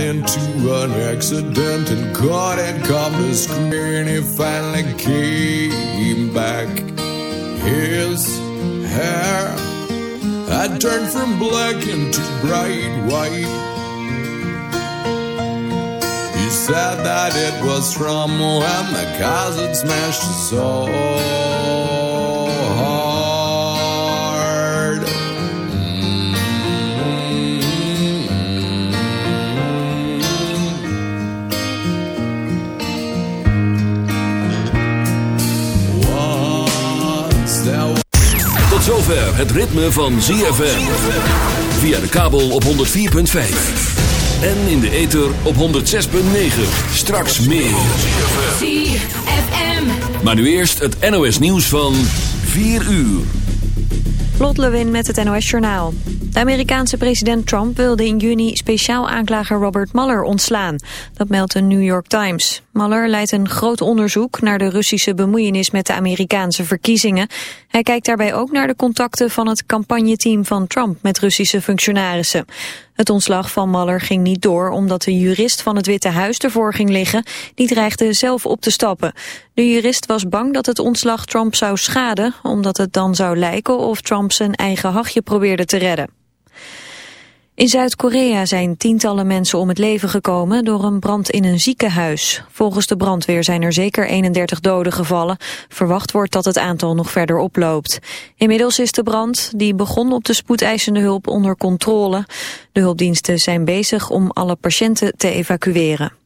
got into an accident and caught and come to screen. He finally came back. His hair had turned from black into bright white. He said that it was from when the had smashed his soul. Zover het ritme van ZFM. Via de kabel op 104.5. En in de ether op 106.9. Straks meer. ZFM. Maar nu eerst het NOS nieuws van 4 uur. Lot Lewin met het NOS Journaal. De Amerikaanse president Trump wilde in juni speciaal aanklager Robert Mueller ontslaan. Dat meldt de New York Times. Mueller leidt een groot onderzoek naar de Russische bemoeienis met de Amerikaanse verkiezingen. Hij kijkt daarbij ook naar de contacten van het campagneteam van Trump met Russische functionarissen. Het ontslag van Mueller ging niet door omdat de jurist van het Witte Huis ervoor ging liggen. Die dreigde zelf op te stappen. De jurist was bang dat het ontslag Trump zou schaden, omdat het dan zou lijken of Trump zijn eigen hachje probeerde te redden. In Zuid-Korea zijn tientallen mensen om het leven gekomen door een brand in een ziekenhuis. Volgens de brandweer zijn er zeker 31 doden gevallen. Verwacht wordt dat het aantal nog verder oploopt. Inmiddels is de brand, die begon op de spoedeisende hulp, onder controle. De hulpdiensten zijn bezig om alle patiënten te evacueren.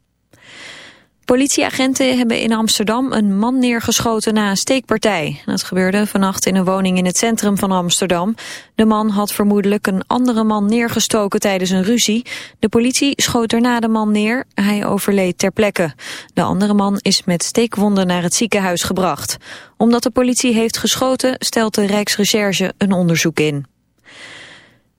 Politieagenten hebben in Amsterdam een man neergeschoten na een steekpartij. Dat gebeurde vannacht in een woning in het centrum van Amsterdam. De man had vermoedelijk een andere man neergestoken tijdens een ruzie. De politie schoot daarna de man neer. Hij overleed ter plekke. De andere man is met steekwonden naar het ziekenhuis gebracht. Omdat de politie heeft geschoten, stelt de Rijksrecherche een onderzoek in.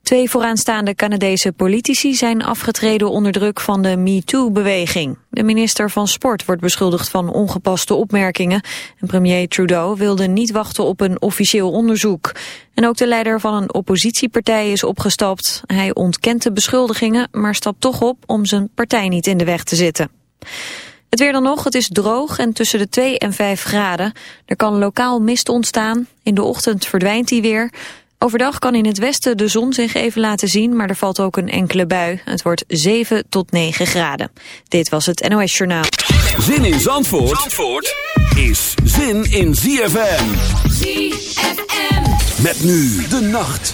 Twee vooraanstaande Canadese politici zijn afgetreden onder druk van de MeToo-beweging. De minister van Sport wordt beschuldigd van ongepaste opmerkingen. En premier Trudeau wilde niet wachten op een officieel onderzoek. En ook de leider van een oppositiepartij is opgestapt. Hij ontkent de beschuldigingen, maar stapt toch op om zijn partij niet in de weg te zitten. Het weer dan nog, het is droog en tussen de 2 en 5 graden. Er kan lokaal mist ontstaan. In de ochtend verdwijnt die weer. Overdag kan in het westen de zon zich even laten zien, maar er valt ook een enkele bui. Het wordt 7 tot 9 graden. Dit was het NOS Journaal. Zin in Zandvoort, Zandvoort is zin in ZFM. ZFM. Met nu de nacht.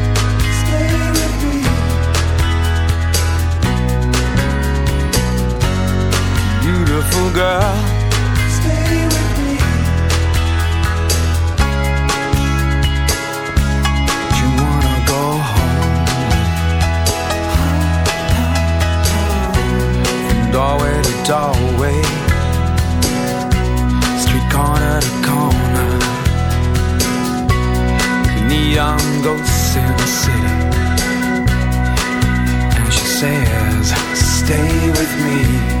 Doorway, to doorway, street corner to corner, neon ghosts in the city. And she says, Stay with me,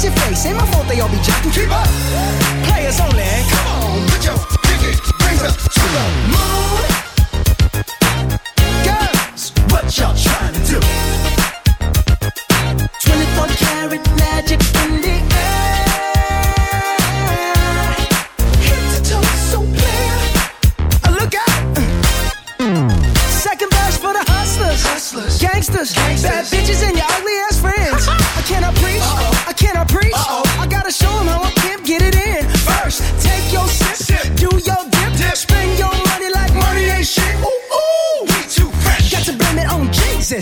fix your face. Ain't my fault they all be jacking. Keep up. Players only. Come on, put your pinky rings up to the moon. Girls, what y'all trying to do? 24 karat magic in the air. Head to toe, so clear. Uh, look out. Second verse for the hustlers. Hustlers. Gangsters. Gangsters. Bad bitches in your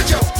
Put your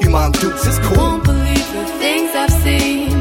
You mom dukes, it's cool. Won't believe the things I've seen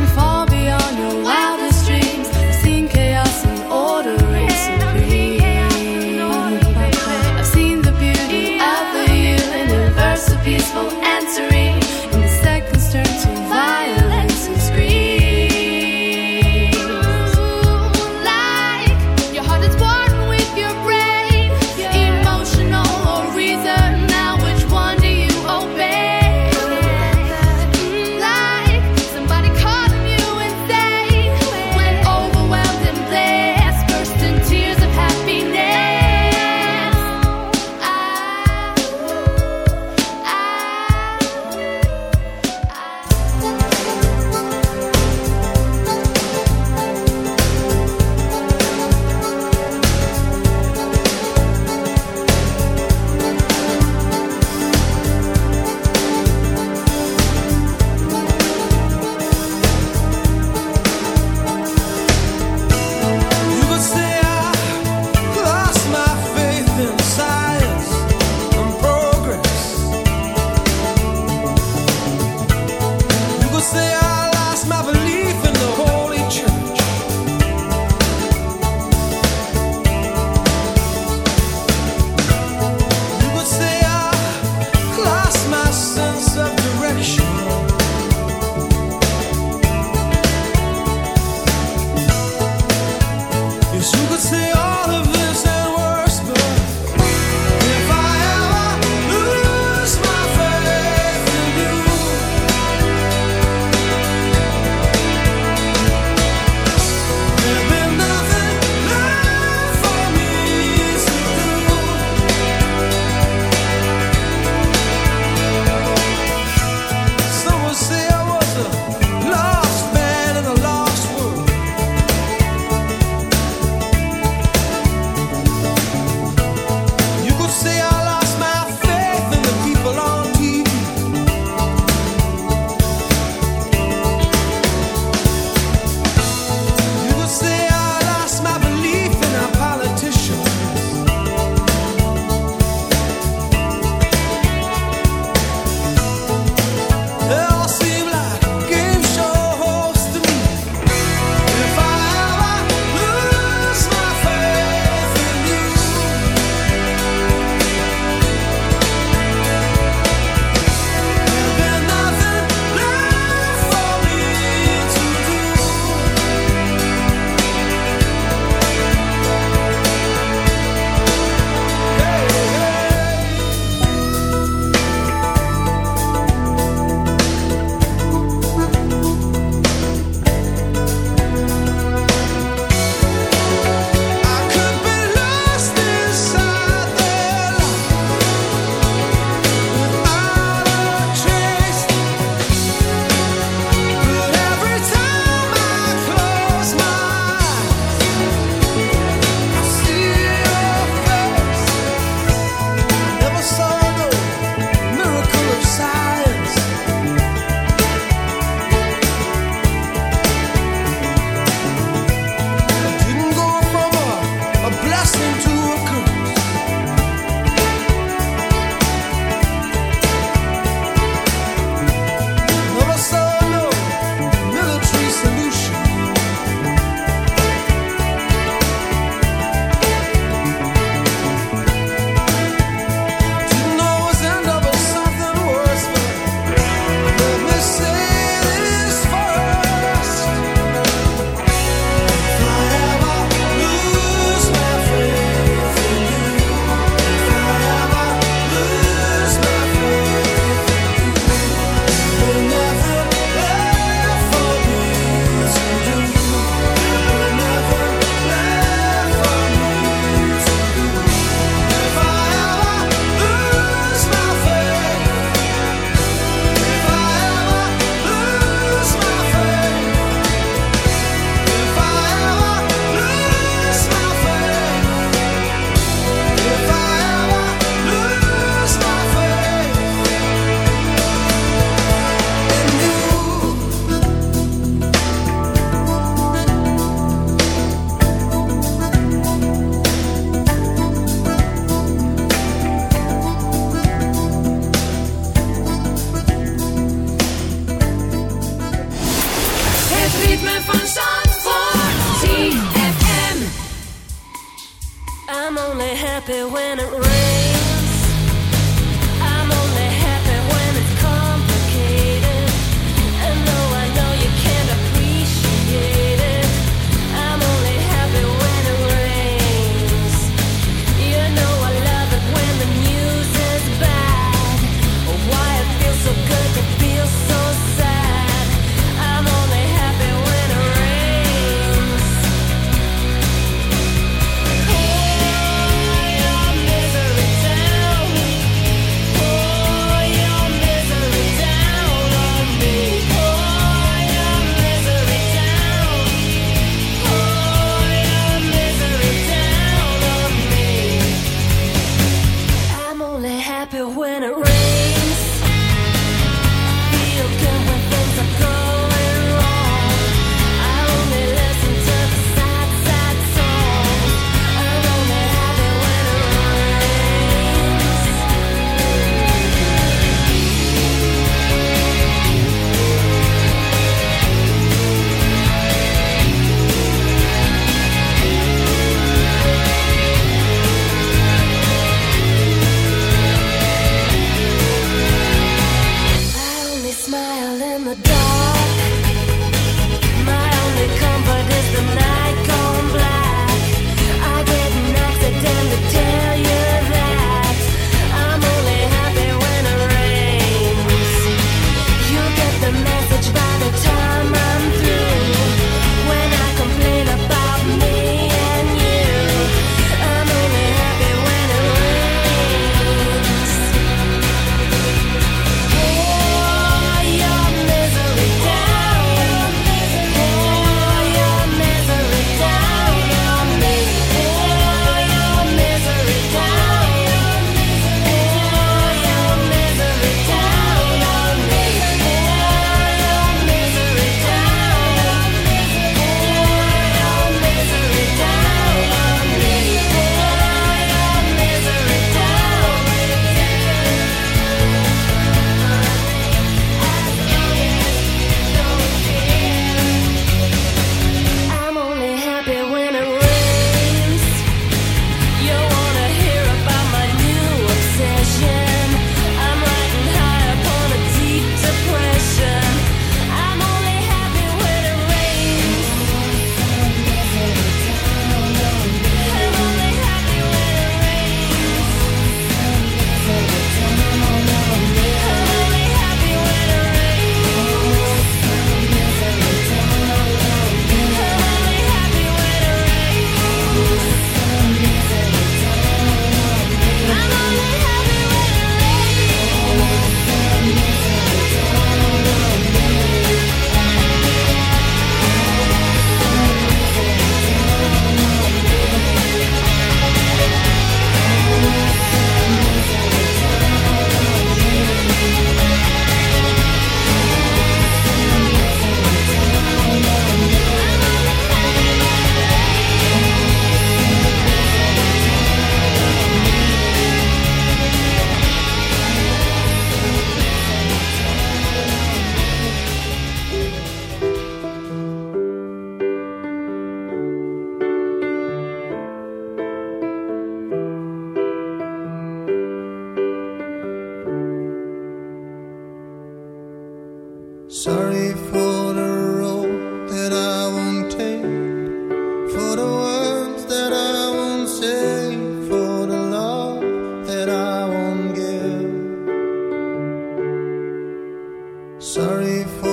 Sorry for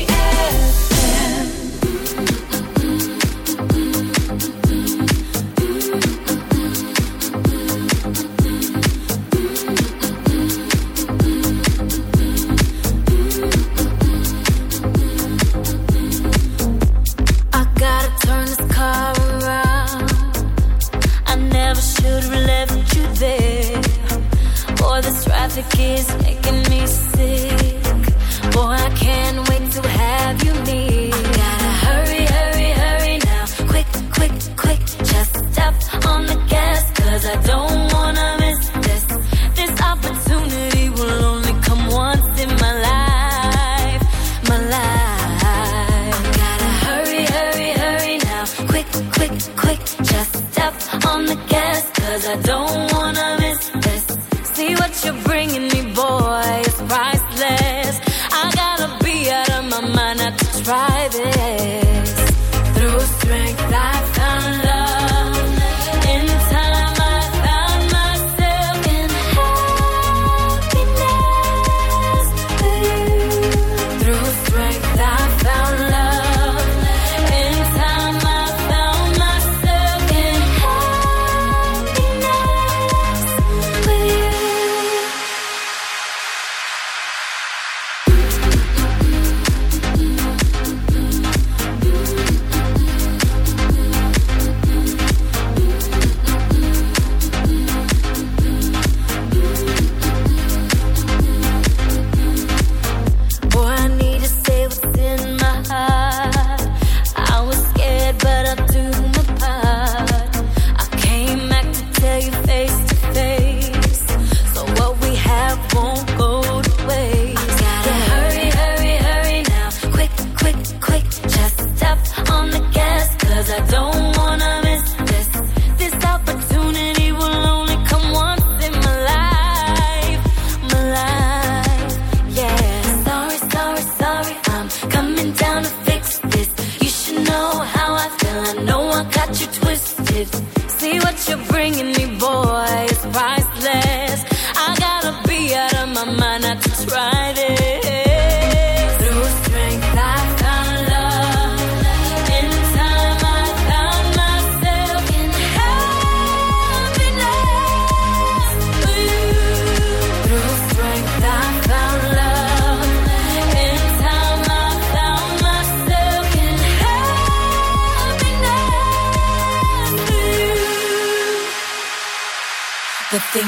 See what you're bringing me, boy. It's priceless.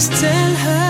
just tell her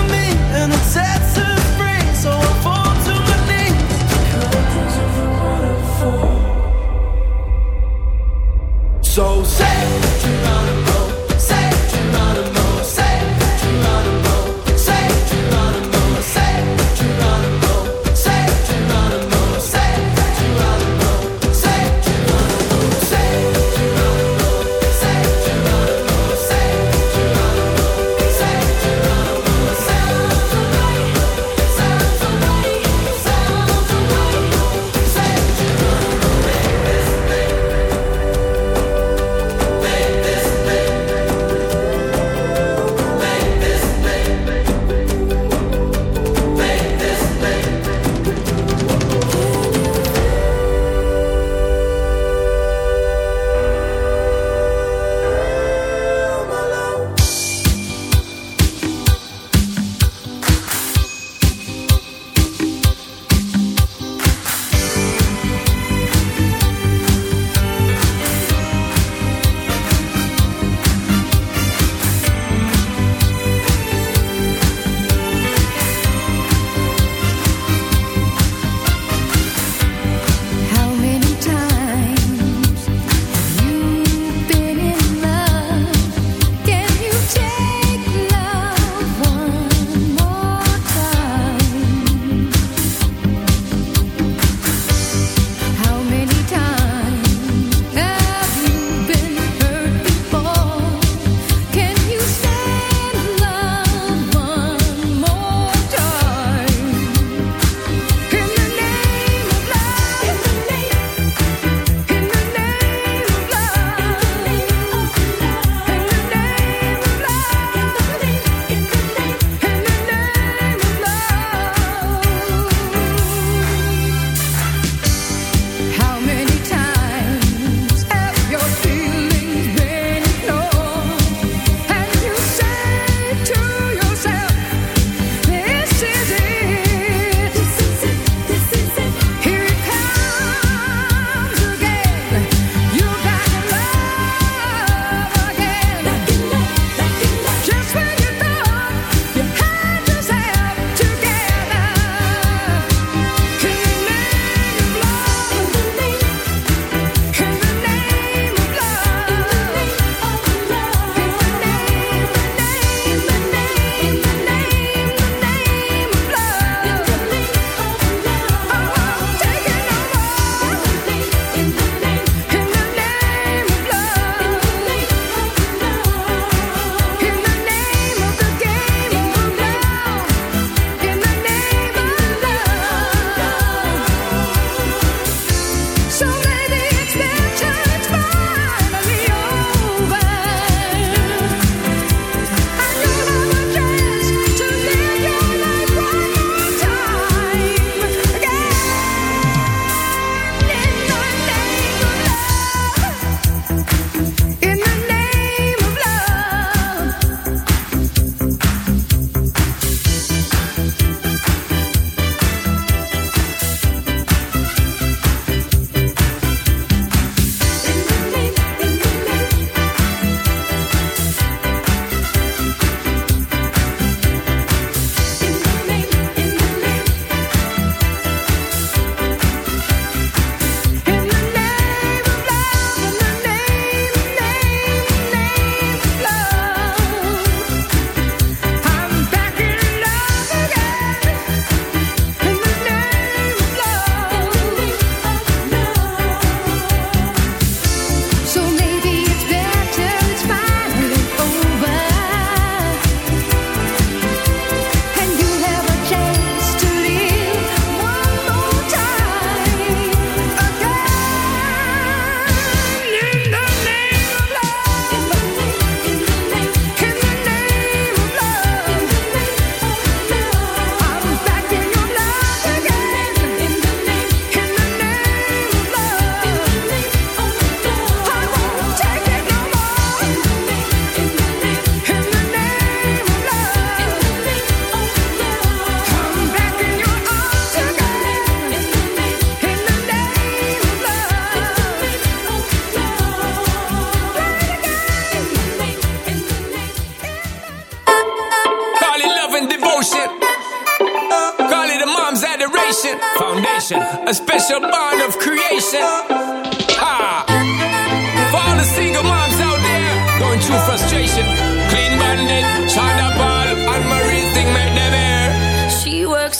So say what you know.